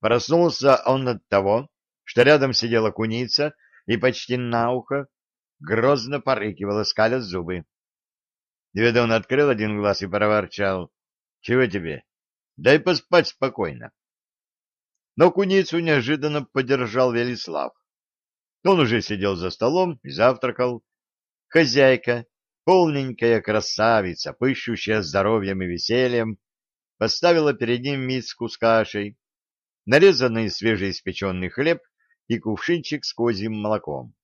Проснулся он от того, что рядом сидела куница и почти на ухо грозно порыкивала, скаля зубы. Ведун открыл один глаз и проворчал. — Чего тебе? Дай поспать спокойно. Но куницу неожиданно поддержал Велислав. Он уже сидел за столом и завтракал. Хозяйка, полненькая красавица, пышущая здоровьем и весельем, поставила перед ним миску с кашей, нарезанный свежеиспеченный хлеб и кувшинчик с козьим молоком.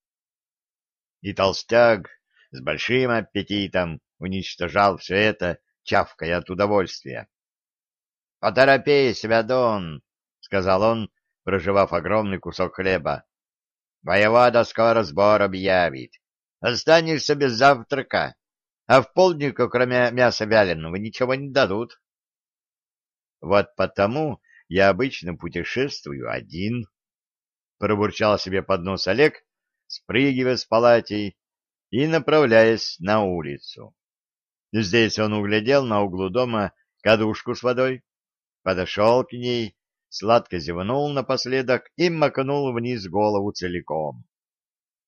И толстяк с большим аппетитом уничтожал все это, чавкая от удовольствия. — Поторопись, Ведун, — сказал он, проживав огромный кусок хлеба. — Воевода скоро сбор объявит. Останешься без завтрака, а в полднику, кроме мяса вяленого, ничего не дадут. — Вот потому я обычно путешествую один, — пробурчал себе под нос Олег, спрыгивая с палатей и направляясь на улицу. Здесь он углядел на углу дома кадушку с водой, подошел к ней, сладко зевнул напоследок и макнул вниз голову целиком.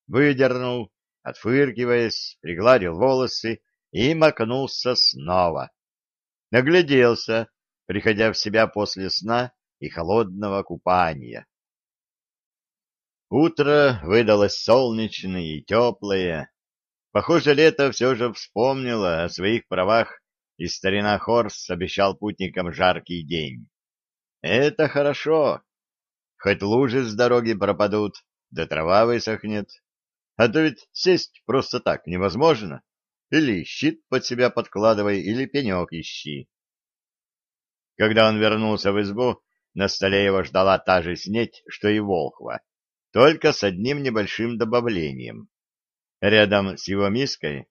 Выдернул, отфыркиваясь, пригладил волосы и макнулся снова. Нагляделся, приходя в себя после сна и холодного купания. Утро выдалось солнечное и теплое. Похоже, лето все же вспомнило о своих правах, и старина Хорс обещал путникам жаркий день. Это хорошо. Хоть лужи с дороги пропадут, да трава высохнет. А то ведь сесть просто так невозможно. Или щит под себя подкладывай, или пенек ищи. Когда он вернулся в избу, на столе его ждала та же снеть, что и Волхва, только с одним небольшим добавлением. Рядом с его миской,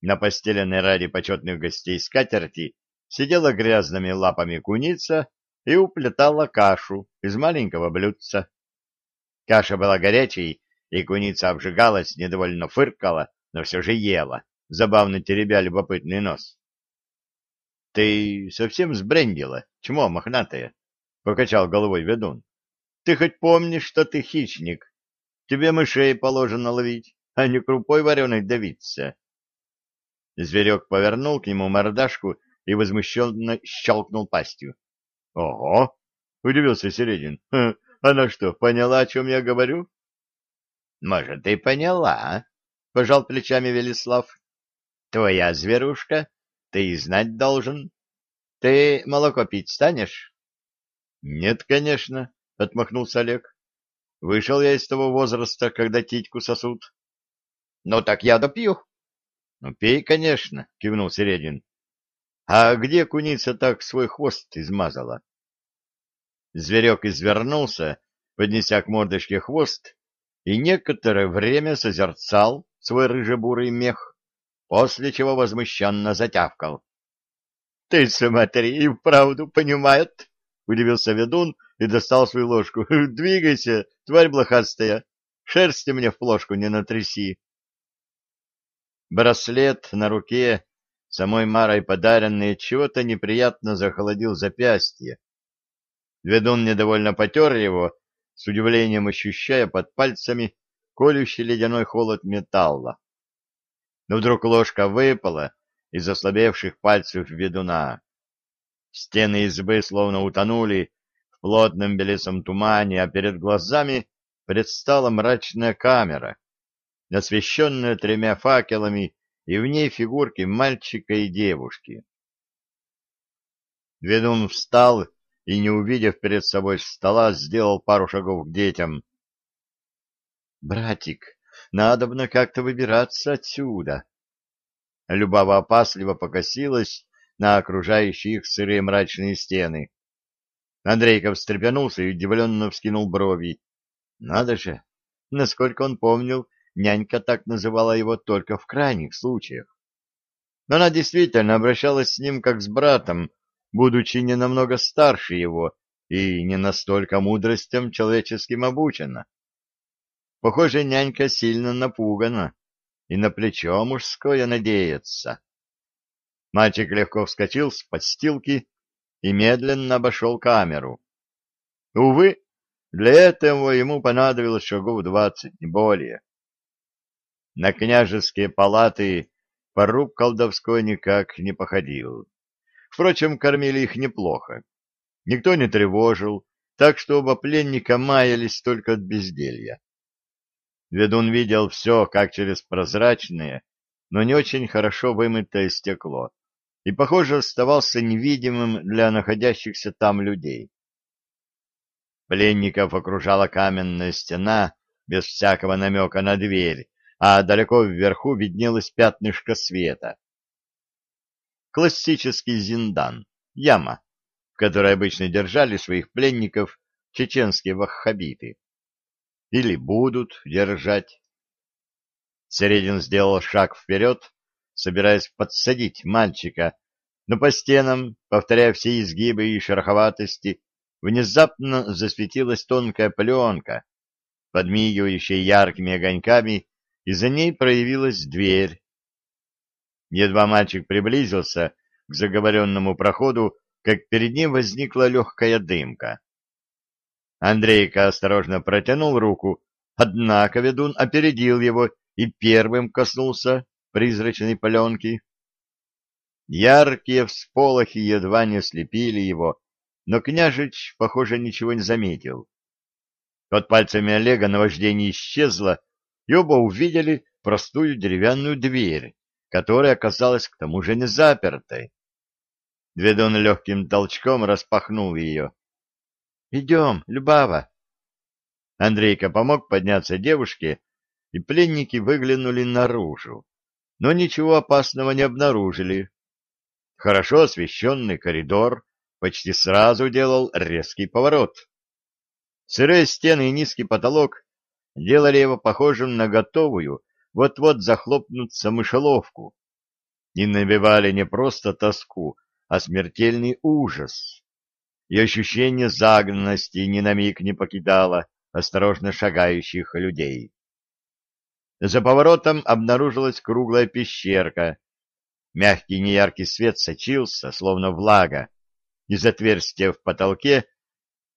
на постеленной ради почетных гостей скатерти, сидела грязными лапами куница и уплетала кашу из маленького блюдца. Каша была горячей, и куница обжигалась, недовольно фыркала, но все же ела, забавно теребя любопытный нос. — Ты совсем сбрендила, чмо мохнатая? — покачал головой ведун. — Ты хоть помнишь, что ты хищник? Тебе мышей положено ловить, а не крупой вареной давиться. Зверек повернул к нему мордашку и возмущенно щелкнул пастью. — Ого! — удивился Середин. — Она что, поняла, о чем я говорю? — Может, и поняла, — пожал плечами Велислав. — Твоя зверушка, ты и знать должен. Ты молоко пить станешь? — Нет, конечно, — отмахнулся Олег. — Вышел я из того возраста, когда титьку сосут. — Ну так я допью. — Ну пей, конечно, — кивнул Середин. — А где куница так свой хвост измазала? Зверек извернулся, поднеся к мордочке хвост, и некоторое время созерцал свой рыжебурый мех, после чего возмущенно затявкал. — Ты смотри, и вправду понимает, — удивился ведун и достал свою ложку. — Двигайся, тварь блохастая, шерсти мне в плошку не натряси. Браслет на руке, самой Марой подаренный, чего-то неприятно захолодил запястье. Ведун недовольно потер его, с удивлением ощущая под пальцами колющий ледяной холод металла. Но вдруг ложка выпала из ослабевших пальцев ведуна. Стены избы словно утонули в плотном белесом тумане, а перед глазами предстала мрачная камера, освещенная тремя факелами, и в ней фигурки мальчика и девушки. Ведун встал и, не увидев перед собой стола, сделал пару шагов к детям. — Братик, надобно как-то выбираться отсюда. Любава опасливо покосилась на окружающие их сырые мрачные стены. Андрейков встрепенулся и удивленно вскинул брови. Надо же, насколько он помнил, нянька так называла его только в крайних случаях. Но она действительно обращалась с ним как с братом, будучи не намного старше его и не настолько мудростям человеческим обучена. Похоже, нянька сильно напугана и на плечо мужское надеется. Мальчик легко вскочил с подстилки и медленно обошел камеру. Увы, для этого ему понадобилось шагов двадцать, не более. На княжеские палаты поруб колдовской никак не походил. Впрочем, кормили их неплохо. Никто не тревожил, так что оба пленника маялись только от безделья. Ведун видел все, как через прозрачное, но не очень хорошо вымытое стекло, и, похоже, оставался невидимым для находящихся там людей. Пленников окружала каменная стена, без всякого намека на дверь, а далеко вверху виднелось пятнышко света. Классический зиндан, яма, в которой обычно держали своих пленников чеченские ваххабиты. Или будут держать. Середин сделал шаг вперед, собираясь подсадить мальчика, но по стенам, повторяя все изгибы и шероховатости, внезапно засветилась тонкая пленка, подмигивающая яркими огоньками, и за ней проявилась дверь. Едва мальчик приблизился к заговоренному проходу, как перед ним возникла легкая дымка. Андрейка осторожно протянул руку, однако ведун опередил его и первым коснулся призрачной пленки. Яркие всполохи едва не слепили его, но княжич, похоже, ничего не заметил. Под пальцами Олега наваждение исчезло, и оба увидели простую деревянную дверь, которая оказалась к тому же не запертой. Ведун легким толчком распахнул ее. — Идем, Любава. Андрейка помог подняться девушке, и пленники выглянули наружу, но ничего опасного не обнаружили. Хорошо освещенный коридор почти сразу делал резкий поворот. Сырые стены и низкий потолок делали его похожим на готовую вот-вот захлопнуться мышеловку и набивали не просто тоску, а смертельный ужас и ощущение загнанности ни на миг не покидало осторожно шагающих людей. За поворотом обнаружилась круглая пещерка. Мягкий неяркий свет сочился, словно влага, из отверстия в потолке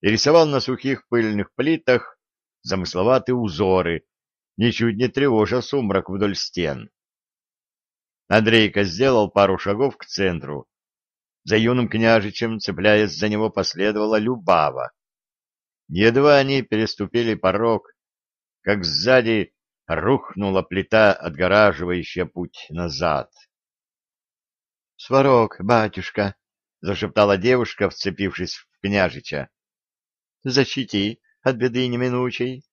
и рисовал на сухих пыльных плитах замысловатые узоры, ничуть не тревожа сумрак вдоль стен. Андрейка сделал пару шагов к центру, за юным княжичем, цепляясь за него, последовала Любава. Едва они переступили порог, как сзади рухнула плита, отгораживающая путь назад. — Сварог, батюшка! — зашептала девушка, вцепившись в княжича. — Защити от беды неминучей.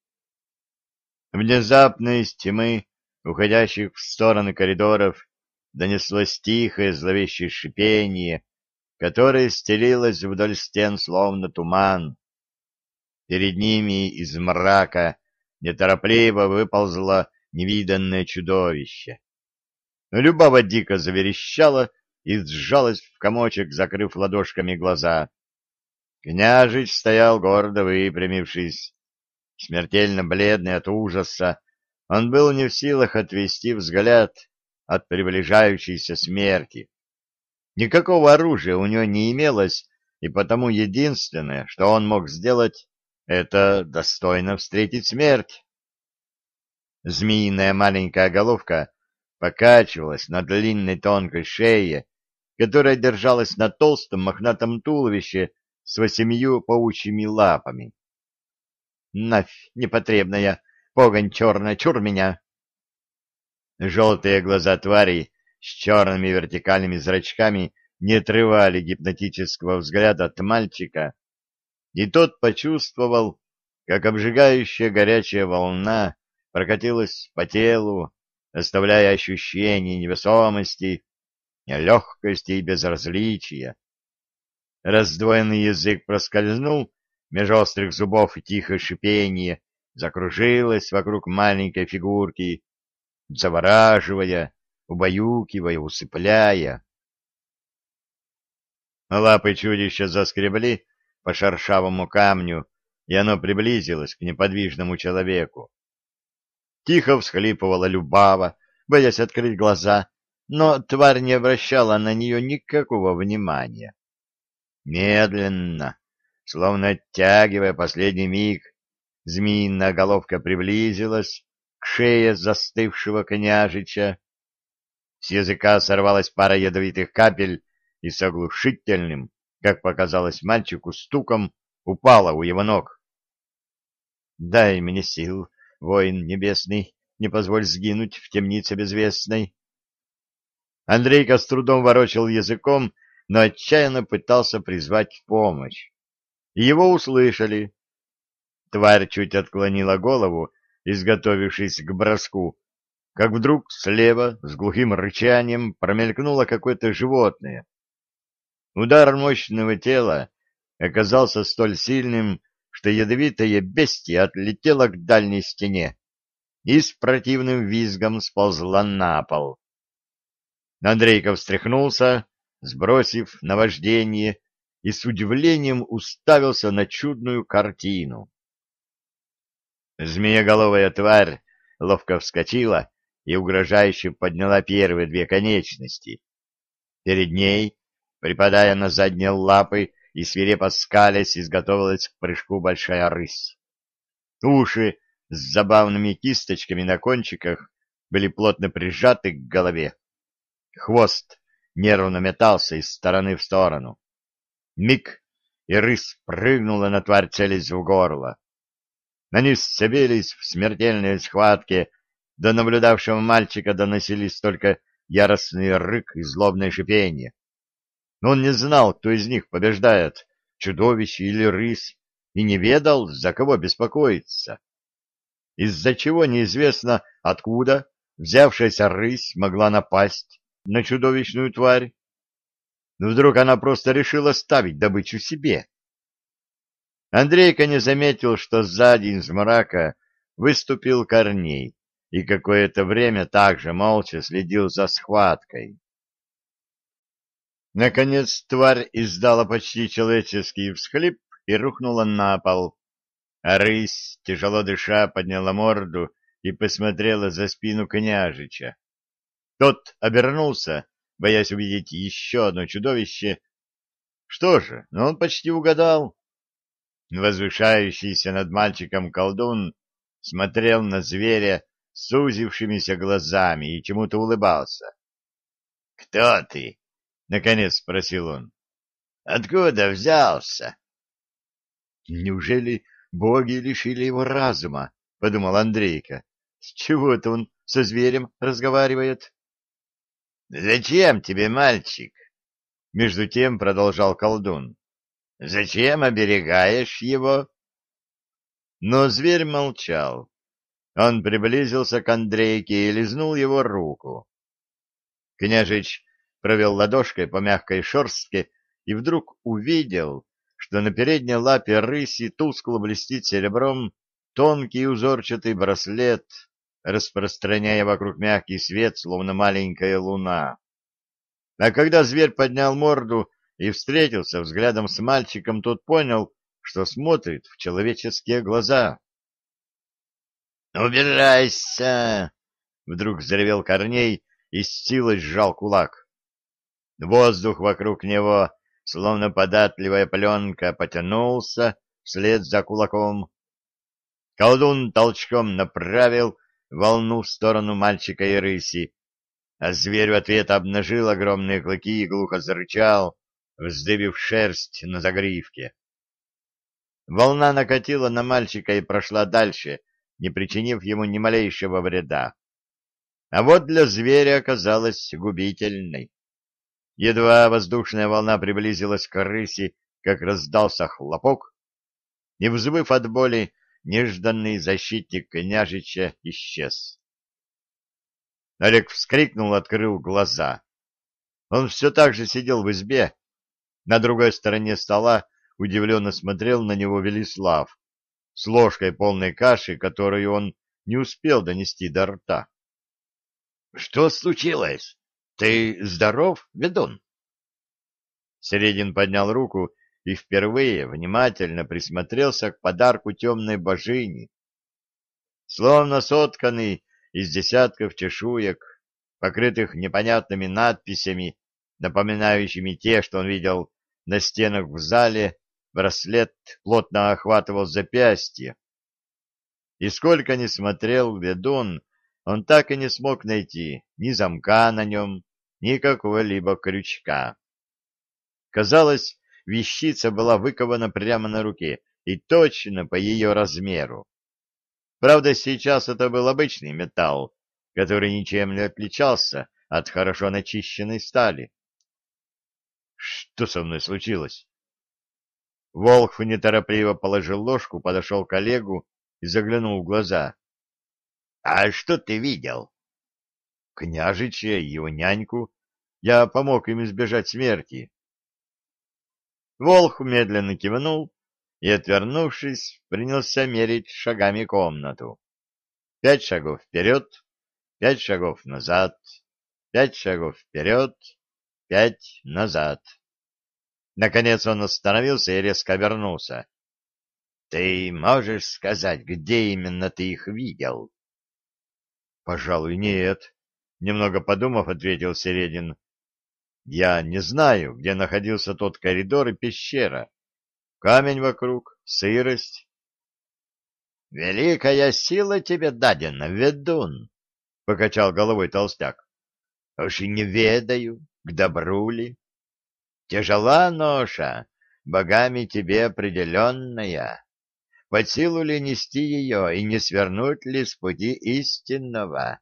Внезапно из тьмы, уходящих в стороны коридоров, донеслось тихое зловещее шипение, которая стелилась вдоль стен словно туман. Перед ними из мрака неторопливо выползло невиданное чудовище. Любава дико заверещала и сжалась в комочек, закрыв ладошками глаза. Княжич стоял гордо выпрямившись. Смертельно бледный от ужаса, он был не в силах отвести взгляд от приближающейся смерти. Никакого оружия у него не имелось, и потому единственное, что он мог сделать, это достойно встретить смерть. Змеиная маленькая головка покачивалась на длинной тонкой шее, которая держалась на толстом мохнатом туловище с восемью паучьими лапами. Нафь, непотребная, погонь черная, чур меня! Желтые глаза твари с черными вертикальными зрачками не отрывали гипнотического взгляда от мальчика, и тот почувствовал, как обжигающая горячая волна прокатилась по телу, оставляя ощущение невесомости, легкости и безразличия. Раздвоенный язык проскользнул меж острых зубов и тихое шипение закружилось вокруг маленькой фигурки, завораживая, убаюкивая, усыпляя. Лапы чудища заскребли по шершавому камню, и оно приблизилось к неподвижному человеку. Тихо всхлипывала Любава, боясь открыть глаза, но тварь не обращала на нее никакого внимания. Медленно, Словно оттягивая последний миг, змеиная головка приблизилась к шее застывшего княжича. С языка сорвалась пара ядовитых капель и с оглушительным, как показалось мальчику, стуком упала у его ног. — Дай мне сил, воин небесный, не позволь сгинуть в темнице безвестной. Андрейка с трудом ворочал языком, но отчаянно пытался призвать помощь. Его услышали. Тварь чуть отклонила голову, изготовившись к броску, как вдруг слева с глухим рычанием промелькнуло какое-то животное. Удар мощного тела оказался столь сильным, что ядовитое бестие отлетело к дальней стене и с противным визгом сползла на пол. Андрейков встряхнулся, сбросив наваждение, и с удивлением уставился на чудную картину. Змееголовая тварь ловко вскочила и угрожающе подняла первые две конечности. Перед ней, припадая на задние лапы и свирепо скалясь, изготовилась к прыжку большая рысь. Уши с забавными кисточками на кончиках были плотно прижаты к голове. Хвост нервно метался из стороны в сторону. Миг, и рысь прыгнула на тварь, целясь в горло. Они сцепились в смертельной схватке, до наблюдавшего мальчика доносились только яростный рык и злобное шипение. Но он не знал, кто из них побеждает, чудовище или рысь, и не ведал, за кого беспокоиться. Из-за чего неизвестно, откуда взявшаяся рысь могла напасть на чудовищную тварь. Но вдруг она просто решила ставить добычу себе. Андрейка не заметил, что сзади из мрака выступил Корней и какое-то время также молча следил за схваткой. Наконец тварь издала почти человеческий всхлип и рухнула на пол. А рысь, тяжело дыша, подняла морду и посмотрела за спину княжича. Тот обернулся, боясь увидеть еще одно чудовище. Что же, но он почти угадал. Возвышающийся над мальчиком колдун смотрел на зверя сузившимися глазами и чему-то улыбался. — Кто ты? — наконец спросил он. — Откуда взялся? — Неужели боги лишили его разума? — подумал Андрейка. — С чего это он со зверем разговаривает? — Зачем тебе, мальчик? — между тем продолжал колдун. — Зачем оберегаешь его? Но зверь молчал. Он приблизился к Андрейке и лизнул его руку. Княжич провел ладошкой по мягкой шерстке и вдруг увидел, что на передней лапе рыси тускло блестит серебром тонкий узорчатый браслет, распространяя вокруг мягкий свет, словно маленькая луна. А когда зверь поднял морду и встретился взглядом с мальчиком, тот понял, что смотрит в человеческие глаза. «Убирайся!» — вдруг заревел Корней и с силой сжал кулак. Воздух вокруг него, словно податливая пленка, потянулся вслед за кулаком. Колдун толчком направил волну в сторону мальчика и рыси, а зверь в ответ обнажил огромные клыки и глухо зарычал, вздыбив шерсть на загривке. Волна накатила на мальчика и прошла дальше, не причинив ему ни малейшего вреда. А вот для зверя оказалась губительной. Едва воздушная волна приблизилась к рыси, как раздался хлопок, и, взвыв от боли, нежданный защитник княжича исчез. Олег вскрикнул, открыл глаза. Он все так же сидел в избе. На другой стороне стола удивленно смотрел на него Велислав с ложкой полной каши, которую он не успел донести до рта. — Что случилось? Ты здоров, ведун? Середин поднял руку и впервые внимательно присмотрелся к подарку темной божини. Словно сотканный из десятков чешуек, покрытых непонятными надписями, напоминающими те, что он видел на стенах в зале, браслет плотно охватывал запястье. И сколько ни смотрел ведун, он так и не смог найти ни замка на нем, ни какого-либо крючка. Казалось, вещица была выкована прямо на руке и точно по ее размеру. Правда, сейчас это был обычный металл, который ничем не отличался от хорошо начищенной стали. Что со мной случилось? Волх неторопливо положил ложку, подошел к Олегу и заглянул в глаза. — А что ты видел? — Княжича и его няньку. Я помог им избежать смерти. Волх медленно кивнул и, отвернувшись, принялся мерить шагами комнату. Пять шагов вперед, пять шагов назад, пять шагов вперед, пять назад. Наконец он остановился и резко обернулся. — Ты можешь сказать, где именно ты их видел? — Пожалуй, нет. Немного подумав, ответил Середин. — Я не знаю, где находился тот коридор и пещера. Камень вокруг, сырость. — Великая сила тебе дадена, ведун, — покачал головой толстяк. — Уж и не ведаю, к добру ли. Тяжела ноша, богами тебе определенная. Под силу ли нести ее и не свернуть ли с пути истинного?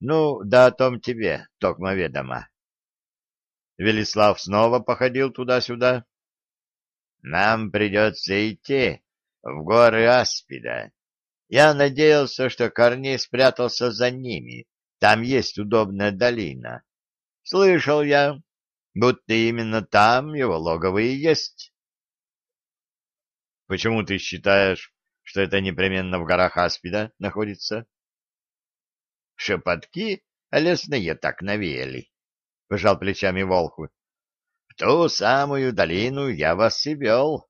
Ну, да о том тебе, токмо ведомо. Велислав снова походил туда-сюда. Нам придется идти в горы Аспида. Я надеялся, что Корней спрятался за ними. Там есть удобная долина. Слышал я, будто именно там его логово и есть. Почему ты считаешь, что это непременно в горах Аспида находится? Шепотки лесные так навеяли, — пожал плечами Волху. В ту самую долину я вас и вел.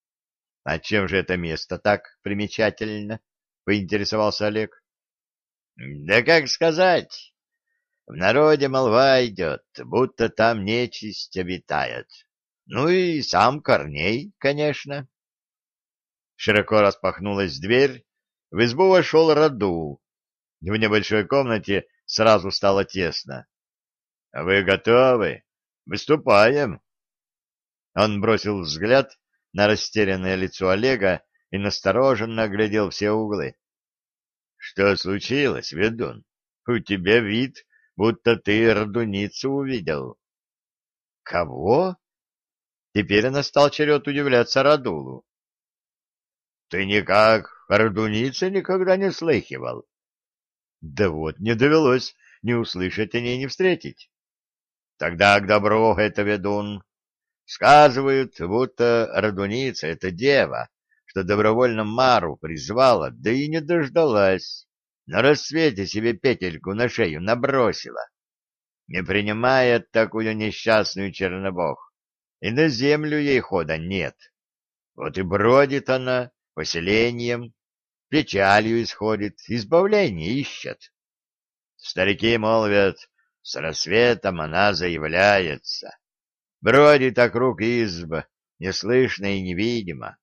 — А чем же это место так примечательно? — поинтересовался Олег. — Да как сказать, в народе молва идет, будто там нечисть обитает. Ну и сам Корней, конечно. Широко распахнулась дверь, в избу вошел Раду. В небольшой комнате сразу стало тесно. — Вы готовы? Выступаем. Он бросил взгляд на растерянное лицо Олега и настороженно оглядел все углы. — Что случилось, ведун? У тебя вид будто ты родуницу увидел. — Кого? Теперь настал черед удивляться Радулу. — Ты никак родуницы никогда не слыхивал? — Да вот, не довелось ни услышать о ней, ни встретить. — Тогда к добру это ведун. Сказывают, будто родуница — это дева, что добровольно Мару призвала, да и не дождалась на рассвете себе петельку на шею набросила, не принимая такую несчастную чернобог, и на землю ей хода нет. Вот и бродит она поселением, печалью исходит, избавление ищет. Старики молвят, с рассветом она заявляется, бродит округ изба, неслышно и невидимо,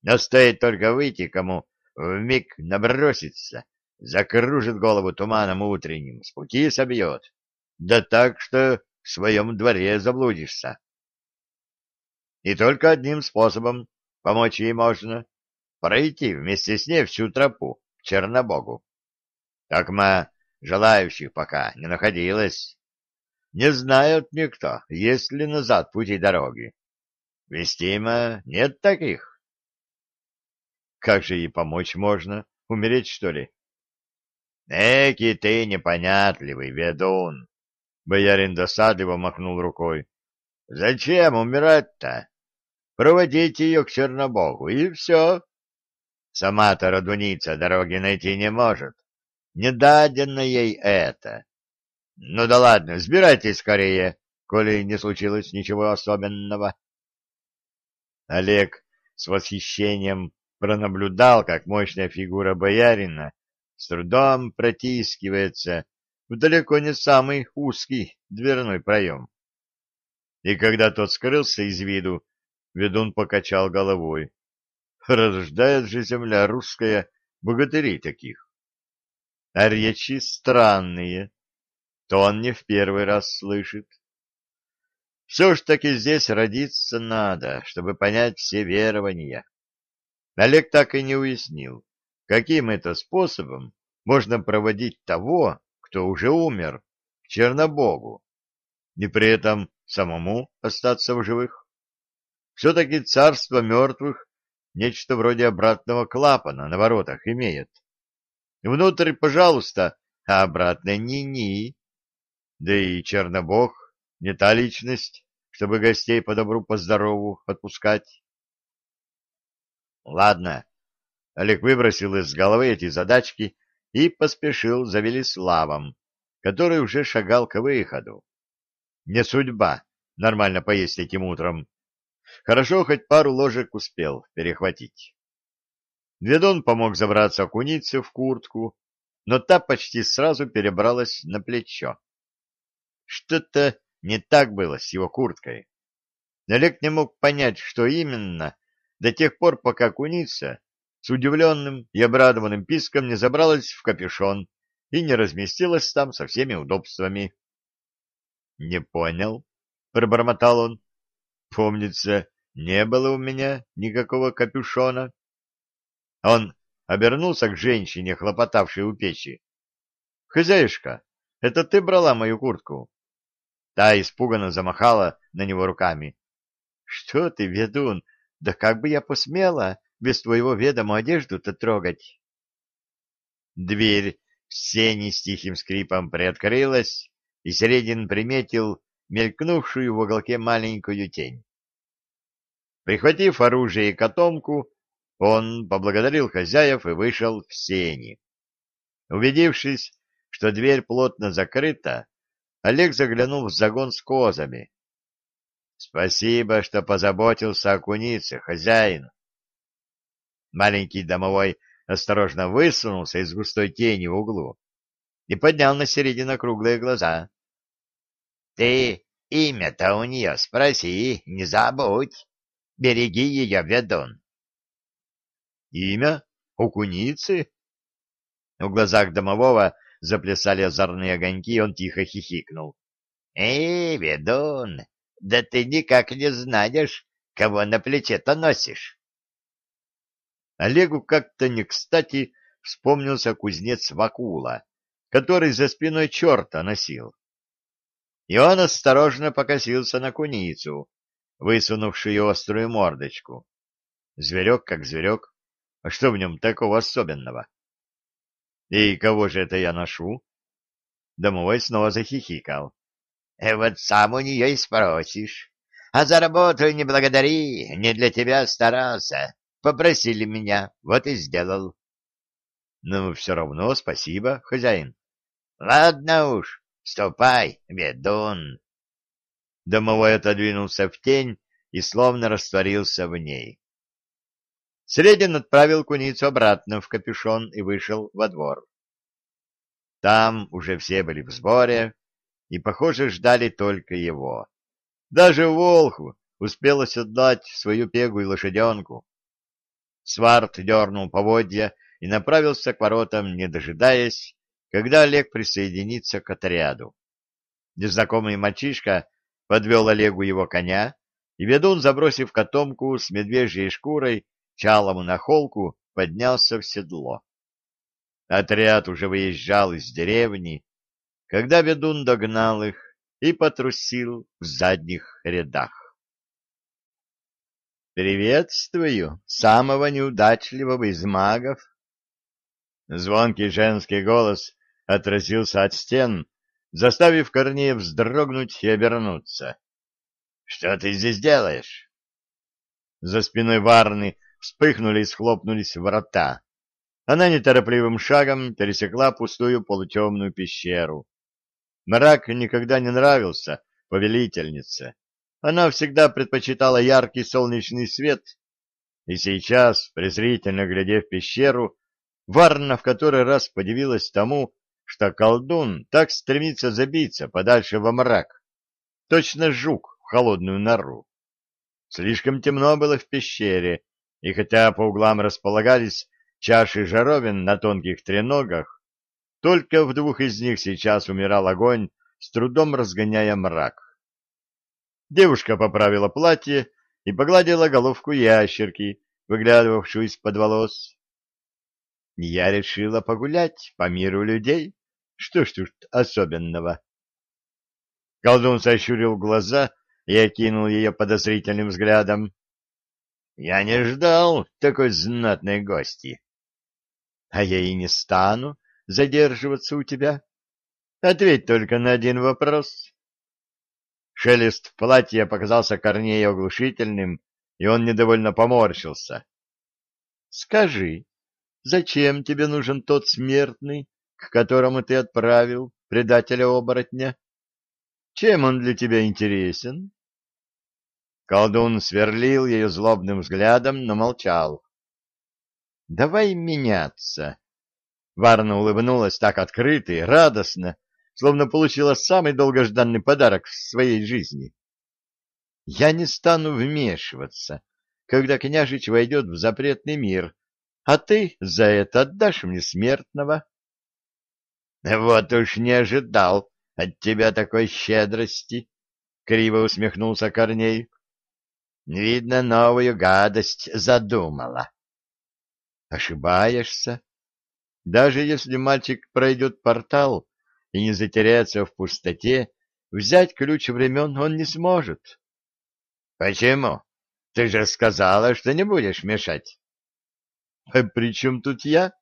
но стоит только выйти кому, вмиг набросится, закружит голову туманом утренним, с пути собьет, да так, что в своем дворе заблудишься. И только одним способом помочь ей можно — пройти вместе с ней всю тропу к Чернобогу. Так мы желающих пока не находилось. Не знают никто, есть ли назад пути дороги. Вестимо нет таких. Как же ей помочь можно? Умереть, что ли? Эки ты непонятливый, ведун! Боярин досадливо махнул рукой. Зачем умирать-то? Проводите ее к Чернобогу, и все. Сама-то родуница дороги найти не может. Не дадено ей это. Ну да ладно, сбирайтесь скорее, коли не случилось ничего особенного. Олег с восхищением пронаблюдал, как мощная фигура боярина с трудом протискивается в далеко не самый узкий дверной проем. И когда тот скрылся из виду, Ведун покачал головой. Рождает же земля русская богатырей таких. А речи странные. То он не в первый раз слышит. Все ж таки здесь родиться надо, чтобы понять все верования. Олег так и не уяснил, каким это способом можно проводить того, кто уже умер, к Чернобогу, и при этом самому остаться в живых. Все-таки царство мертвых нечто вроде обратного клапана на воротах имеет. Внутрь, пожалуйста, а обратно ни-ни. Да и Чернобог не та личность, чтобы гостей по добру, по отпускать. Ладно. Олег выбросил из головы эти задачки и поспешил за Велиславом, который уже шагал к выходу. Не судьба нормально поесть этим утром. Хорошо, хоть пару ложек успел перехватить. Ведун помог забраться окунице в куртку, но та почти сразу перебралась на плечо. Что-то не так было с его курткой. Олег не мог понять, что именно, до тех пор, пока куница с удивленным и обрадованным писком не забралась в капюшон и не разместилась там со всеми удобствами. — Не понял, — пробормотал он. — Помнится, не было у меня никакого капюшона. Он обернулся к женщине, хлопотавшей у печи. — Хозяюшка, это ты брала мою куртку? Та испуганно замахала на него руками. — Что ты, ведун, да как бы я посмела без твоего ведома одежду-то трогать? Дверь в сене с тихим скрипом приоткрылась, и Середин приметил мелькнувшую в уголке маленькую тень. Прихватив оружие и котомку, он поблагодарил хозяев и вышел в сени. Убедившись, что дверь плотно закрыта, Олег заглянул в загон с козами. Спасибо, что позаботился о кунице, хозяин. Маленький домовой осторожно высунулся из густой тени в углу и поднял на середину круглые глаза. — Ты имя-то у нее спроси, не забудь. Береги ее, ведун. — Имя? У куницы? В глазах домового заплясали озорные огоньки, он тихо хихикнул. — Эй, ведун, да ты никак не знаешь, кого на плече-то носишь. Олегу как-то не кстати вспомнился кузнец Вакула, который за спиной черта носил. И он осторожно покосился на куницу, высунувшую острую мордочку. Зверек как зверек, а что в нем такого особенного? И кого же это я ношу? Домовой снова захихикал. Вот сам у нее и спросишь. А за работу не благодари, не для тебя старался. Попросили меня, вот и сделал. Ну, все равно спасибо, хозяин. Ладно уж, ступай, ведун. Домовой отодвинулся в тень и словно растворился в ней. Средин отправил куницу обратно в капюшон и вышел во двор. Там уже все были в сборе, и, похоже, ждали только его. Даже Волху успел оседлать свою пегую лошаденку. Сварт дернул поводья и направился к воротам, не дожидаясь, когда Олег присоединится к отряду. Незнакомый мальчишка подвел Олегу его коня, и ведун, забросив котомку с медвежьей шкурой, чалому на холку, поднялся в седло. Отряд уже выезжал из деревни, когда ведун догнал их и потрусил в задних рядах. «Приветствую самого неудачливого из магов!» Звонкий женский голос отразился от стен, заставив Корнея вздрогнуть и обернуться. «Что ты здесь делаешь?» За спиной Варны вспыхнули и схлопнулись врата. Она неторопливым шагом пересекла пустую полутемную пещеру. Мрак никогда не нравился повелительнице. Она всегда предпочитала яркий солнечный свет, и сейчас, презрительно глядя в пещеру, Варна в который раз подивилась тому, что колдун так стремится забиться подальше во мрак, точно жук в холодную нору. Слишком темно было в пещере, и хотя по углам располагались чаши жаровин на тонких треногах, только в двух из них сейчас умирал огонь, с трудом разгоняя мрак. Девушка поправила платье и погладила головку ящерки, выглядывавшую из-под волос. Я решила погулять по миру людей. Что ж тут особенного? Колдун сощурил глаза и окинул ее подозрительным взглядом. Я не ждал такой знатной гости. А я и не стану задерживаться у тебя. Ответь только на один вопрос. Шелест платья показался Корнею оглушительным, и он недовольно поморщился. — Скажи, зачем тебе нужен тот смертный, к которому ты отправил предателя-оборотня? Чем он для тебя интересен? Колдун сверлил ее злобным взглядом, но молчал. — Давай меняться. Варна улыбнулась так открыто и радостно, словно получила самый долгожданный подарок в своей жизни. Я не стану вмешиваться, когда княжич войдет в запретный мир, а ты за это отдашь мне смертного. — Вот уж не ожидал от тебя такой щедрости, — криво усмехнулся Корней. — Видно, новую гадость задумала. — Ошибаешься. Даже если мальчик пройдет портал и не затеряется в пустоте, взять ключ времен он не сможет. — Почему? Ты же сказала, что не будешь мешать. — А при чем тут я?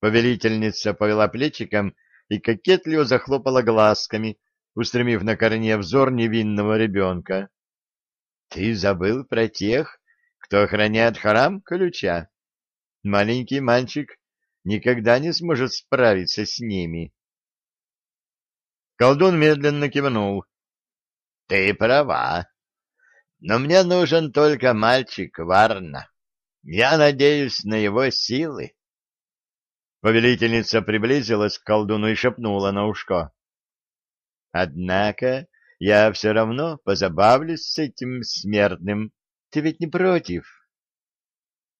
Повелительница повела плечиком и кокетливо захлопала глазками, устремив на корне взор невинного ребенка. — Ты забыл про тех, кто охраняет храм ключа? Маленький мальчик никогда не сможет справиться с ними. Колдун медленно кивнул. — Ты права. Но мне нужен только мальчик Варна. Я надеюсь на его силы. Повелительница приблизилась к колдуну и шепнула на ушко. — Однако я все равно позабавлюсь с этим смертным. Ты ведь не против?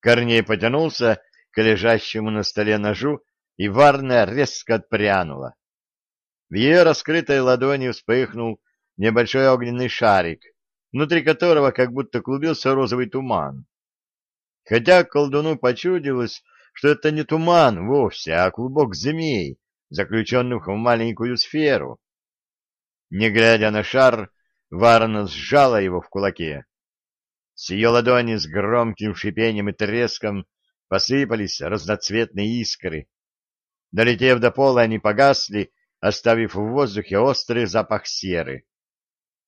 Корней потянулся к лежащему на столе ножу, и Варна резко отпрянула. В ее раскрытой ладони вспыхнул небольшой огненный шарик, внутри которого как будто клубился розовый туман. Хотя колдуну почудилось, что это не туман вовсе, а клубок змей, заключенных в маленькую сферу. Не глядя на шар, Варна сжала его в кулаке. С ее ладони с громким шипением и треском посыпались разноцветные искры. Долетев до пола, они погасли, оставив в воздухе острый запах серы.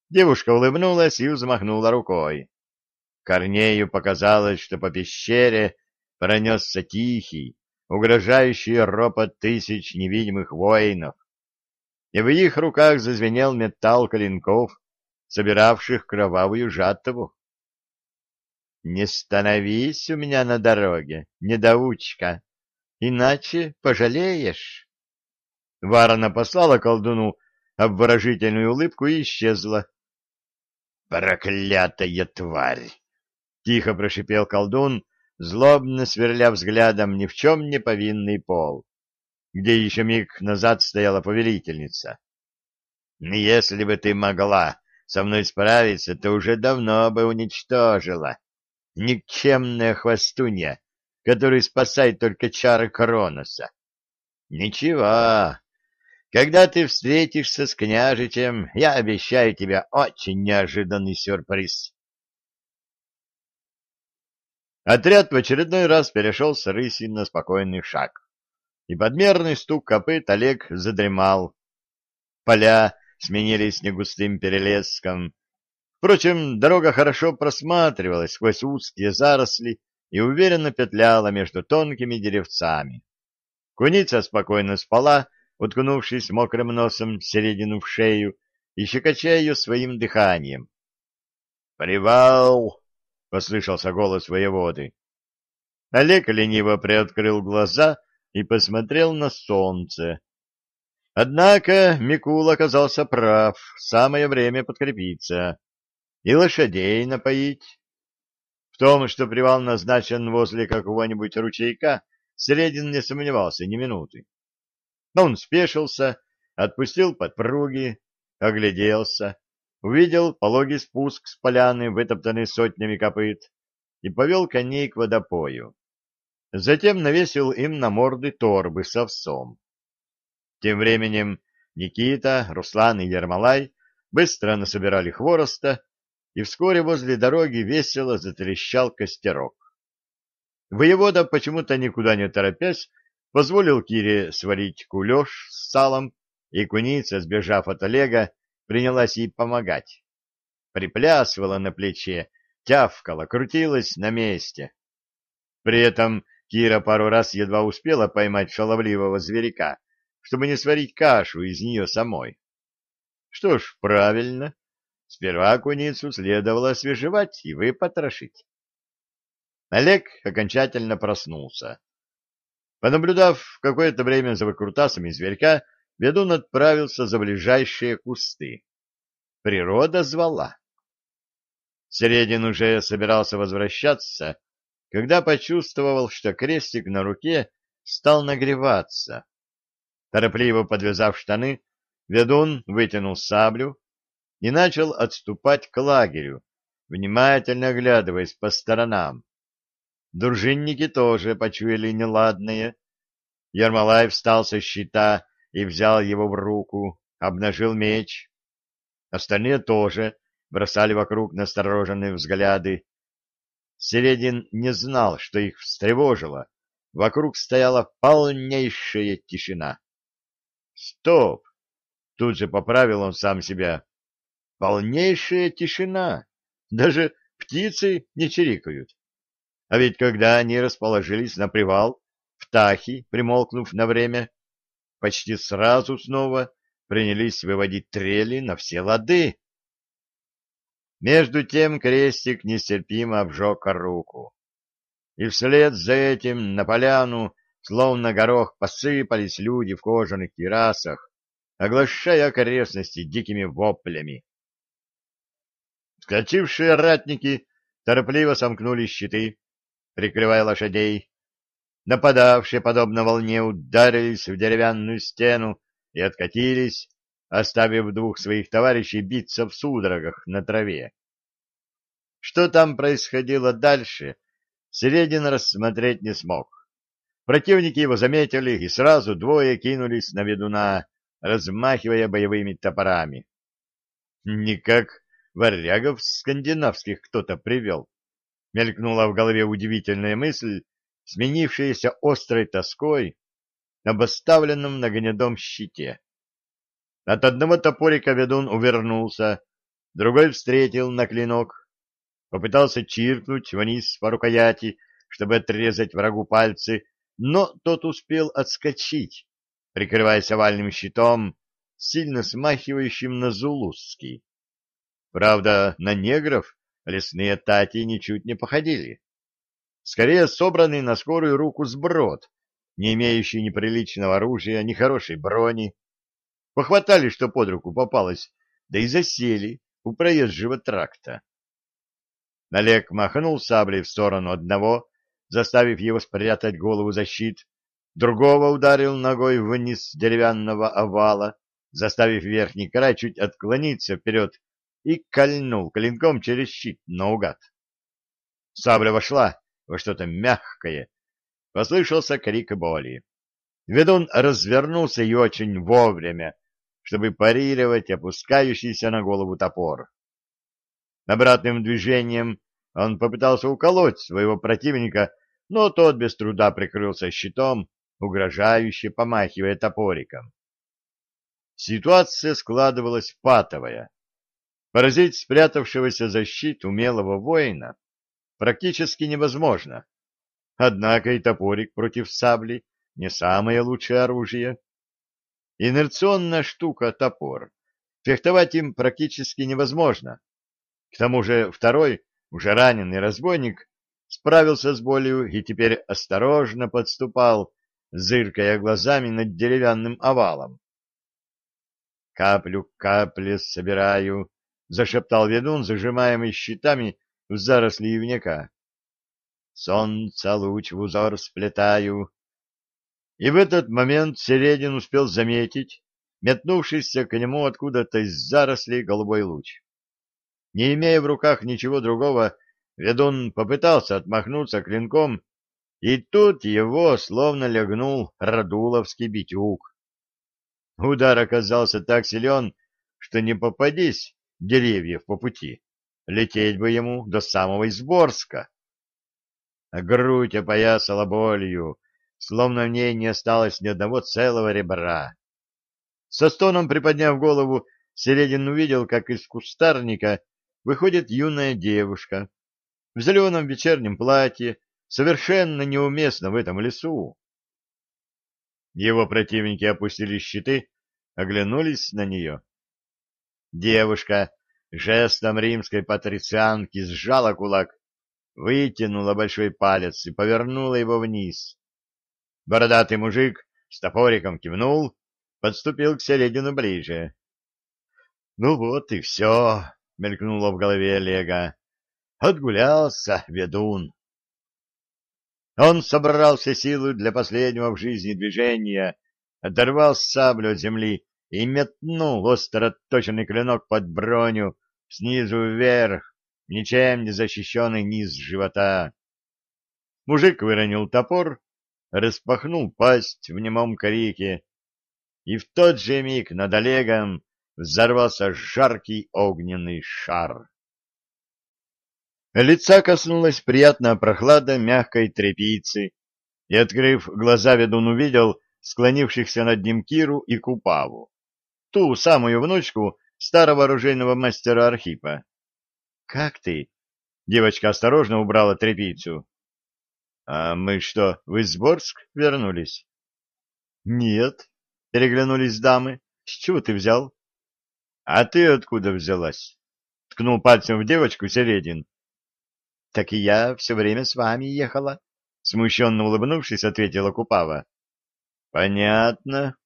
Девушка улыбнулась и взмахнула рукой. Корнею показалось, что по пещере пронесся тихий, угрожающий ропот тысяч невидимых воинов, и в их руках зазвенел металл клинков, собиравших кровавую жатву. «Не становись у меня на дороге, недоучка, иначе пожалеешь». Варана послала колдуну обворожительную улыбку и исчезла. «Проклятая тварь!» — тихо прошипел колдун, злобно сверля взглядом ни в чем не повинный пол, где еще миг назад стояла повелительница. «Если бы ты могла со мной справиться, то уже давно бы уничтожила. Никчемная хвостунья, который спасает только чары Кроноса. Ничего, когда ты встретишься с княжичем, я обещаю тебе очень неожиданный сюрприз. Отряд в очередной раз перешел с рыси на спокойный шаг, и подмерный стук копыт Олег задремал. Поля сменились негустым перелеском. Впрочем, дорога хорошо просматривалась сквозь узкие заросли и уверенно петляла между тонкими деревцами. Куница спокойно спала, уткнувшись мокрым носом в середину в шею и щекоча ее своим дыханием. «Привал!» — послышался голос воеводы. Олег лениво приоткрыл глаза и посмотрел на солнце. Однако Микул оказался прав, самое время подкрепиться. и лошадей напоить. В том, что привал назначен возле какого-нибудь ручейка, Середин не сомневался ни минуты. Но он спешился, отпустил подпруги, огляделся, увидел пологий спуск с поляны, вытоптанный сотнями копыт, и повел коней к водопою. Затем навесил им на морды торбы с овсом. Тем временем Никита, Руслан и Ермолай быстро насобирали хвороста, и вскоре возле дороги весело затрещал костерок. Воевода, почему-то никуда не торопясь, позволил Кире сварить кулеш с салом, и куница, сбежав от Олега, принялась ей помогать. Приплясывала на плече, тявкала, крутилась на месте. При этом Кира пару раз едва успела поймать шаловливого зверяка, чтобы не сварить кашу из нее самой. Что ж, правильно. Сперва куницу следовало освежевать и выпотрошить. Олег окончательно проснулся. Понаблюдав какое-то время за выкрутасами зверька, ведун отправился за ближайшие кусты. Природа звала. Середин уже собирался возвращаться, когда почувствовал, что крестик на руке стал нагреваться. Торопливо подвязав штаны, ведун вытянул саблю и начал отступать к лагерю, внимательно оглядываясь по сторонам. Дружинники тоже почуяли неладное. Ермолай встал со щита и взял его в руку, обнажил меч. Остальные тоже бросали вокруг настороженные взгляды. Середин не знал, что их встревожило. Вокруг стояла полнейшая тишина. «Стоп!» — тут же поправил он сам себя. «Полнейшая тишина! Даже птицы не чирикают. А ведь когда они расположились на привал, птахи, примолкнув на время, почти сразу снова принялись выводить трели на все лады. Между тем крестик нестерпимо обжег руку. И вслед за этим на поляну, словно горох, посыпались люди в кожаных террасах, оглашая окрестности дикими воплями. Вскочившие ратники торопливо сомкнули щиты, прикрывая лошадей. Нападавшие, подобно волне, ударились в деревянную стену и откатились, оставив двух своих товарищей биться в судорогах на траве. Что там происходило дальше, Середин рассмотреть не смог. Противники его заметили, и сразу двое кинулись на ведуна, размахивая боевыми топорами. Никак варягов скандинавских кто-то привел мелькнула в голове удивительная мысль, сменившаяся острой тоской об оставленном на гнедом щите. От одного топорика ведун увернулся, другой встретил на клинок, попытался чиркнуть вниз по рукояти, чтобы отрезать врагу пальцы, но тот успел отскочить, прикрываясь овальным щитом, сильно смахивающим на зулузский. Правда, на негров лесные тати ничуть не походили. Скорее собранный на скорую руку сброд, не имеющий ни приличного оружия, ни хорошей брони. Похватали, что под руку попалось, да и засели у проезжего тракта. Олег махнул саблей в сторону одного, заставив его спрятать голову за щит, другого ударил ногой вниз деревянного овала, заставив верхний край чуть отклониться вперед и кольнул клинком через щит наугад. Сабля вошла во что-то мягкое. Послышался крик боли. Ведун развернулся и очень вовремя, чтобы парировать опускающийся на голову топор. Обратным движением он попытался уколоть своего противника, но тот без труда прикрылся щитом, угрожающе помахивая топориком. Ситуация складывалась патовая. Поразить спрятавшегося за щит умелого воина практически невозможно. Однако и топорик против сабли не самое лучшее оружие. Инерционная штука топор. Фехтовать им практически невозможно. К тому же второй, уже раненый разбойник, справился с болью и теперь осторожно подступал, зыркая глазами над деревянным овалом. Каплю к капле собираю — зашептал ведун, зажимаемый щитами в заросли ивняка. «Солнце луч в узор сплетаю». И в этот момент Середин успел заметить метнувшийся к нему откуда-то из зарослей голубой луч. Не имея в руках ничего другого, ведун попытался отмахнуться клинком, и тут его словно легнул радуловский битюк. Удар оказался так силен, что не попадись деревьев по пути, лететь бы ему до самого Изборска. А грудь опоясала болью, словно в ней не осталось ни одного целого ребра. Со стоном приподняв голову, Середин увидел, как из кустарника выходит юная девушка в зеленом вечернем платье, совершенно неуместно в этом лесу. Его противники опустили щиты, оглянулись на нее. Девушка жестом римской патрицианки сжала кулак, вытянула большой палец и повернула его вниз. Бородатый мужик с топориком кивнул, подступил к середину ближе. — Ну вот и все, — мелькнуло в голове Олега. — Отгулялся ведун. Он собрал все силы для последнего в жизни движения, оторвал саблю от земли и метнул остро отточенный клинок под броню снизу вверх, ничем не защищенный низ живота. Мужик выронил топор, распахнул пасть в немом крике, и в тот же миг над Олегом взорвался жаркий огненный шар. Лица коснулась приятная прохлада мягкой тряпицы, и, открыв глаза, ведун увидел склонившихся над ним Киру и Купаву, ту самую внучку старого оружейного мастера Архипа. — Как ты? — девочка осторожно убрала тряпицу. — А мы что, в Изборск вернулись? — Нет, — переглянулись дамы. — С чего ты взял? — А ты откуда взялась? — ткнул пальцем в девочку Середин. Так и я все время с вами ехала, — смущенно улыбнувшись, ответила Купава. — Понятно.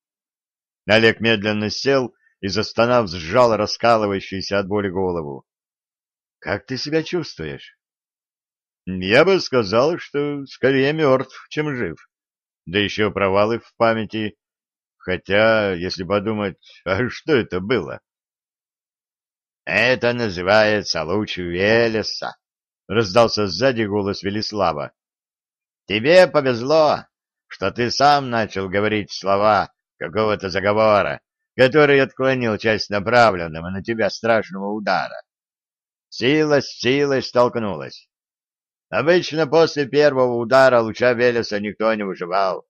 Олег медленно сел и, застонав, сжал раскалывающуюся от боли голову. — Как ты себя чувствуешь? — Я бы сказал, что скорее мертв, чем жив. Да еще провалы в памяти. Хотя, если подумать, а что это было? — Это называется луч Велеса, раздался сзади голос Велислава. Тебе повезло, что ты сам начал говорить слова какого-то заговора, который отклонил часть направленного на тебя страшного удара. Сила с силой столкнулась. Обычно после первого удара луча Велеса никто не выживал.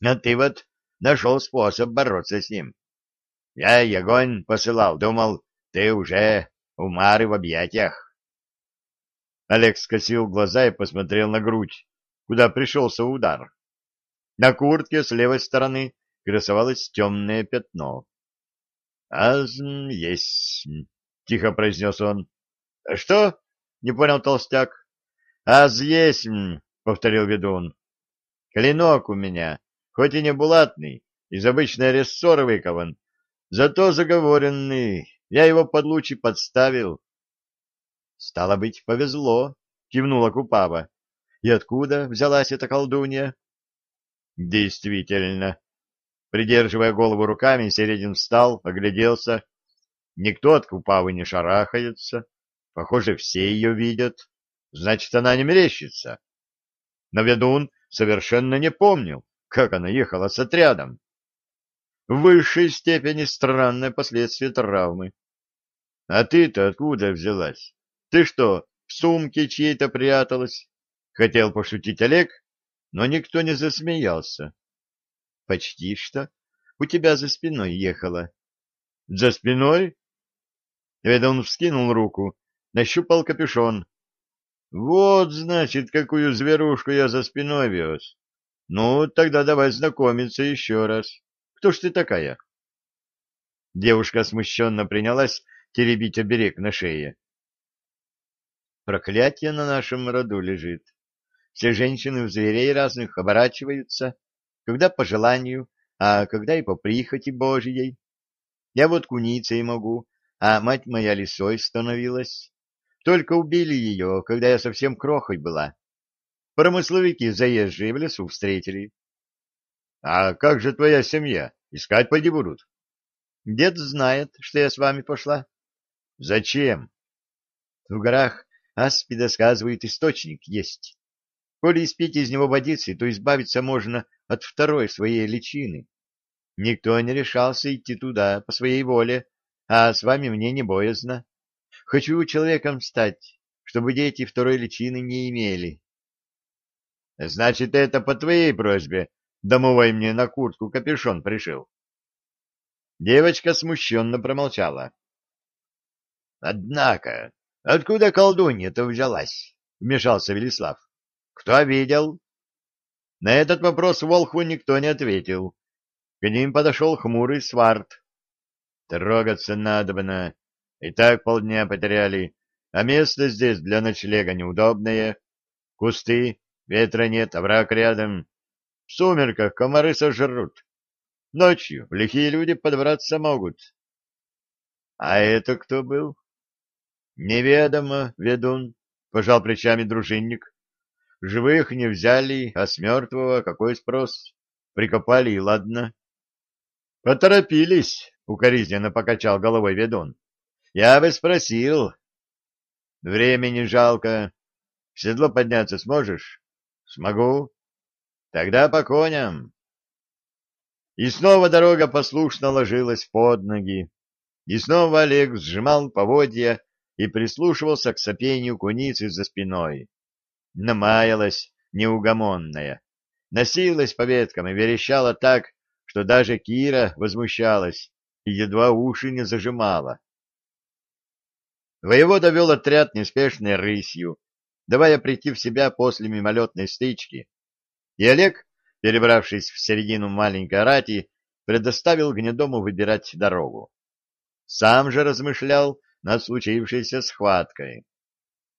Но ты вот нашел способ бороться с ним. Я и огонь посылал, думал, ты уже у Мары в объятиях. Олег скосил глаза и посмотрел на грудь, куда пришелся удар. На куртке с левой стороны красовалось темное пятно. «Азм есть», — тихо произнес он. «Что?» — не понял толстяк. «Аз есть», — повторил ведун. «Клинок у меня, хоть и не булатный, из обычной рессоры выкован, зато заговоренный. Я его под лучи подставил. Стало быть, повезло, кивнула Купава. И откуда взялась эта колдунья? Действительно. Придерживая голову руками, Середин встал, огляделся. Никто от Купавы не шарахается. Похоже, все ее видят. Значит, она не мерещится. Но ведун совершенно не помнил, как она ехала с отрядом. В высшей степени странное последствие травмы. А ты-то откуда взялась? Ты что, в сумке чьей-то пряталась? Хотел пошутить Олег, но никто не засмеялся. Почти что. У тебя за спиной ехала. За спиной? Он вскинул руку, нащупал капюшон. Вот, значит, какую зверушку я за спиной вез. Ну, тогда давай знакомиться еще раз. Кто ж ты такая? Девушка смущенно принялась теребить оберег на шее. Проклятие на нашем роду лежит. Все женщины в зверей разных оборачиваются, когда по желанию, а когда и по прихоти Божьей. Я вот куницей могу, а мать моя лисой становилась. Только убили ее, когда я совсем крохой была. Промысловики заезжие в лесу встретили. — А как же твоя семья? Искать пойди будут. — Дед знает, что я с вами пошла. — Зачем? — В горах аспида, сказывает, источник есть. Коли испить из него водицы, то избавиться можно от второй своей личины. Никто не решался идти туда по своей воле, а с вами мне не боязно. Хочу человеком стать, чтобы дети второй личины не имели. — Значит, это по твоей просьбе домовой мне на куртку капюшон пришил. Девочка смущенно промолчала. — Однако, откуда колдунья-то взялась? — вмешался Велислав. — Кто видел? На этот вопрос Волхву никто не ответил. К ним подошел хмурый сварт. — Трогаться надобно. И так полдня потеряли, а место здесь для ночлега неудобное. Кусты, ветра нет, овраг рядом. В сумерках комары сожрут. Ночью лихие люди подобраться могут. — А это кто был? — Неведомо, ведун, — пожал плечами дружинник. — Живых не взяли, а с мертвого какой спрос? Прикопали и ладно. — Поторопились, — укоризненно покачал головой ведун. — Я бы спросил. — Времени жалко. В седло подняться сможешь? — Смогу. — Тогда по коням. И снова дорога послушно ложилась под ноги. И снова Олег сжимал поводья и прислушивался к сопению куницы за спиной. Намаялась неугомонная, носилась по веткам и верещала так, что даже Кира возмущалась и едва уши не зажимала. Воевода вел отряд неспешной рысью, давая прийти в себя после мимолетной стычки, и Олег перебравшись в середину маленькой рати, предоставил гнедому выбирать дорогу. Сам же размышлял над случившейся схваткой.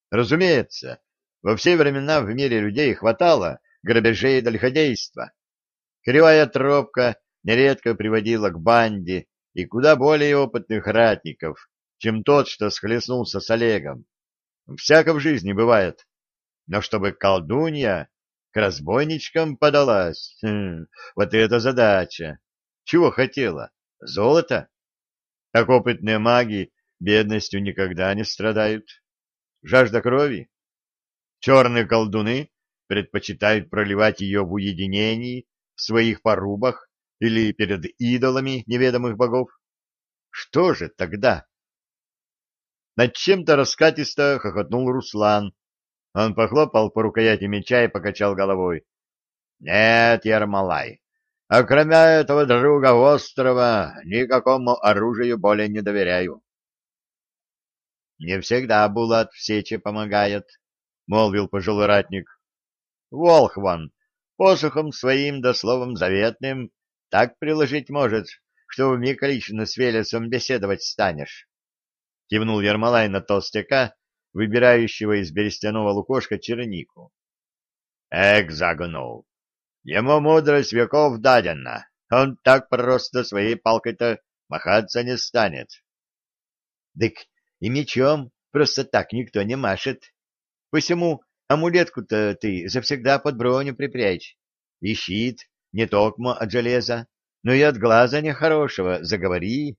Разумеется, во все времена в мире людей хватало грабежей и дальходейства. Кривая тропка нередко приводила к банде и куда более опытных ратников, чем тот, что схлестнулся с Олегом. Всяко в жизни бывает. Но чтобы колдунья к разбойничкам подалась. Хм, вот это задача. Чего хотела? Золото? Так опытные маги бедностью никогда не страдают. Жажда крови? Черные колдуны предпочитают проливать ее в уединении, в своих порубах или перед идолами неведомых богов. Что же тогда? Над чем-то раскатисто хохотнул Руслан, он похлопал по рукояти меча и покачал головой. — Нет, Ермолай, а кроме этого друга острова никакому оружию более не доверяю. — Не всегда Булат в сече помогает, — молвил пожилой ратник. — Волхван посохом своим да словом заветным так приложить может, что вмиг лично с Велесом беседовать станешь. Кивнул Ермолай на толстяка, выбирающего из берестяного лукошка чернику. Эк, загнул. Ему мудрость веков дадена. Он так просто своей палкой-то махаться не станет. Дык и мечом просто так никто не машет. Посему амулетку-то ты завсегда под броню припрячь. И щит не токмо от железа, но и от глаза нехорошего заговори.